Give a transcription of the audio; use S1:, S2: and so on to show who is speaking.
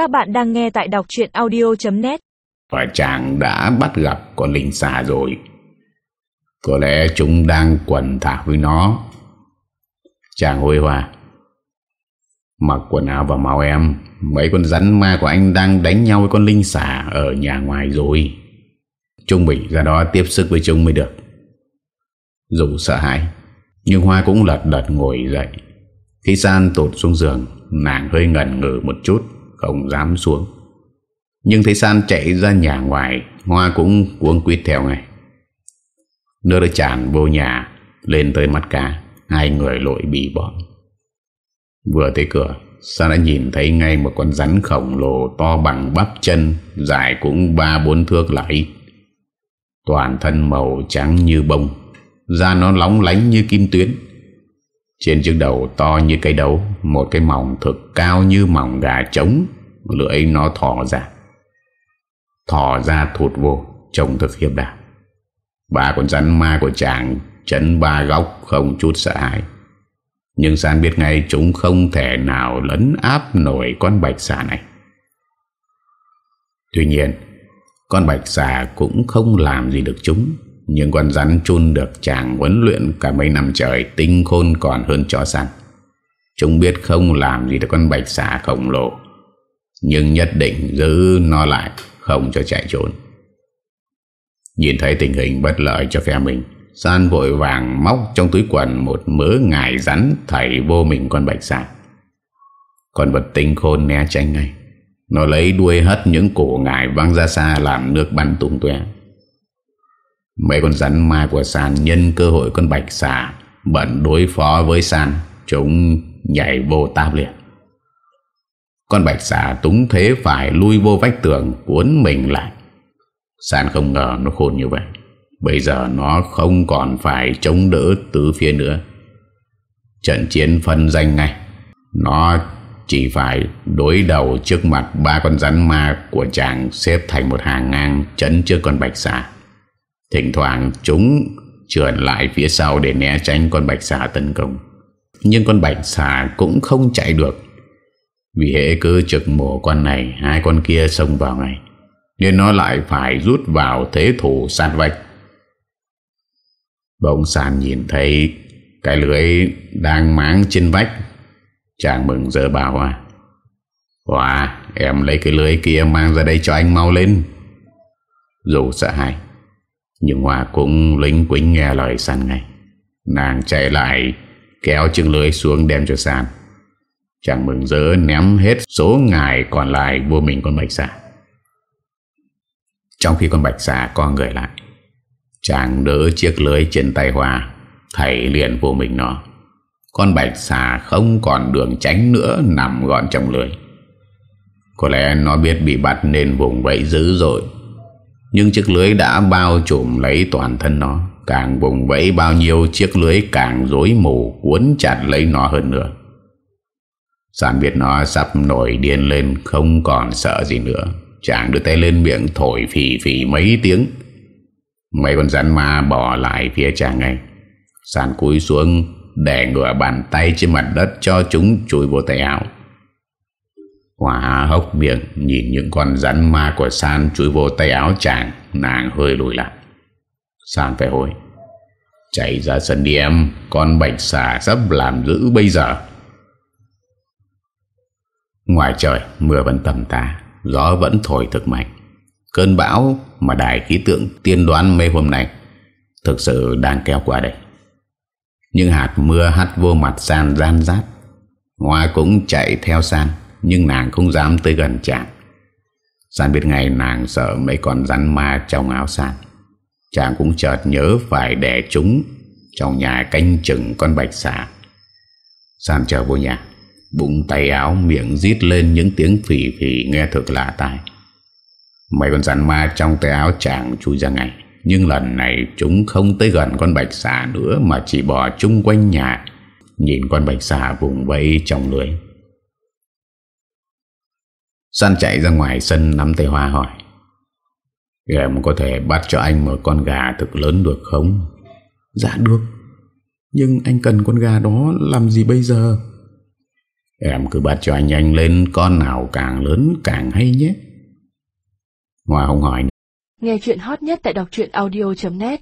S1: Các bạn đang nghe tại đọc chuyện audio.net
S2: Và chàng đã bắt gặp con linh xà rồi. Có lẽ chúng đang quần thả với nó. Chàng hôi hòa, Mặc quần áo và màu em, Mấy con rắn ma của anh đang đánh nhau với con linh xà Ở nhà ngoài rồi. Trung Bình ra đó tiếp sức với chúng mới được. Dù sợ hãi, Nhưng Hoa cũng lật đật ngồi dậy. Khi San tụt xuống giường, Nàng hơi ngẩn ngừ một chút. Không dám xuống. Nhưng thấy San chạy ra nhà ngoài, Hoa cũng cuống quýt theo ngay. Nước đã tràn vô nhà, Lên tới mắt cá, Hai người lội bị bọn Vừa tới cửa, San đã nhìn thấy ngay một con rắn khổng lồ To bằng bắp chân, Dài cũng ba bốn thước lại Toàn thân màu trắng như bông, Da nó lóng lánh như kim tuyến. Trên chiếc đầu to như cây đấu, Một cái mỏng thực cao như mỏng gà trống. Lưỡi nó thỏ ra. Thỏ ra thụt vô, Trông thật hiếp đạp Ba con rắn ma của chàng Chấn ba góc không chút sợ hãi. Nhưng San biết ngay Chúng không thể nào lấn áp nổi con bạch xà này. Tuy nhiên, Con bạch xà cũng không làm gì được chúng, Nhưng con rắn chun được chàng huấn luyện cả mấy năm trời Tinh khôn còn hơn chó săn. Chúng biết không làm gì được con bạch xà khổng lồ. Nhưng nhất định giữ nó lại, Không cho chạy trốn. Nhìn thấy tình hình bất lợi cho phe mình, San vội vàng móc trong túi quần Một mớ ngải rắn Thảy vô mình con bạch xà Con vật tinh khôn né tránh ngay. Nó lấy đuôi hất những cổ ngải văng ra xa Làm nước bắn tung tué Mấy con rắn ma của San Nhân cơ hội con bạch xà Bận đối phó với San, Chúng nhảy vô táp liền con bạch xà túng thế phải lui vô vách tường, Cuốn mình lại San không ngờ nó khôn như vậy Bây giờ nó không còn phải chống đỡ từ phía nữa Trận chiến phân danh ngay Nó chỉ phải đối đầu trước mặt ba con rắn ma của chàng xếp thành một hàng ngang chấn trước con bạch xà. Thỉnh thoảng chúng trườn lại phía sau để né tránh con bạch xà tấn công. Nhưng con bạch xà cũng không chạy được. Vì hệ cứ trực mổ con này, hai con kia xông vào ngay. Nên nó lại phải rút vào thế thủ sát vạch. Bỗng sàn nhìn thấy cái lưới đang máng trên vách. Chàng mừng giờ bảo à. Wow, em lấy cái lưới kia mang ra đây cho anh mau lên. Dù sợ hãi, nhưng Hoa cũng lính quính nghe lời sàn ngay. Nàng chạy lại kéo chừng lưới xuống đem cho sàn. Chàng mừng rỡ ném hết số ngài còn lại vô mình con bạch xà. Trong khi con bạch xà co người lại, chàng đỡ chiếc lưới trên tay Hoa, thầy liền vô mình nó. Con bạch xà không còn đường tránh nữa nằm gọn trong lưới. Có lẽ nó biết bị bắt nên vùng vẫy dữ rồi. Nhưng chiếc lưới đã bao trùm lấy toàn thân nó. Càng vùng vẫy bao nhiêu chiếc lưới càng rối mù cuốn chặt lấy nó hơn nữa. Sản biết nó sắp nổi điên lên không còn sợ gì nữa. Chàng đưa tay lên miệng thổi phì phì mấy tiếng. Mấy con rắn ma bỏ lại phía chàng ngay. Sản cúi xuống để ngửa bàn tay trên mặt đất cho chúng chui vô tay áo. Hòa hốc miệng nhìn những con rắn ma của San chui vô tay áo chàng, nàng hơi lùi lại. San phải hồi. Chạy ra sân đi em, con bạch xà sắp làm dữ bây giờ. Ngoài trời, mưa vẫn tầm tà, gió vẫn thổi thực mạnh. Cơn bão mà đài khí tượng tiên đoán mấy hôm nay thực sự đang kéo qua đây. Nhưng hạt mưa hắt vô mặt San gian rát Hoa cũng chạy theo San Nhưng nàng không dám tới gần chàng San biết ngày nàng sợ mấy con rắn ma trong áo San Chàng cũng chợt nhớ phải để chúng Trong nhà canh chừng con bạch xà San trở vô nhà Bụng tay áo, miệng rít lên những tiếng phỉ phỉ nghe thực lạ tai. Mấy con rắn ma trong tay áo chàng chui ra ngay. Nhưng lần này chúng không tới gần con bạch xà nữa Mà chỉ bò chung quanh nhà. Nhìn con bạch xà vùng vẫy trong lưới. San chạy ra ngoài sân nắm tay Hoa hỏi, Em có thể bắt cho anh một con gà thực lớn được không?
S3: Dạ được. Nhưng anh cần con gà đó làm gì bây giờ?
S2: Em cứ bắt cho anh nhanh lên Con nào càng lớn càng hay nhé. Hoa không hỏi.
S3: Nghe chuyện hot nhất tại đọc audio.net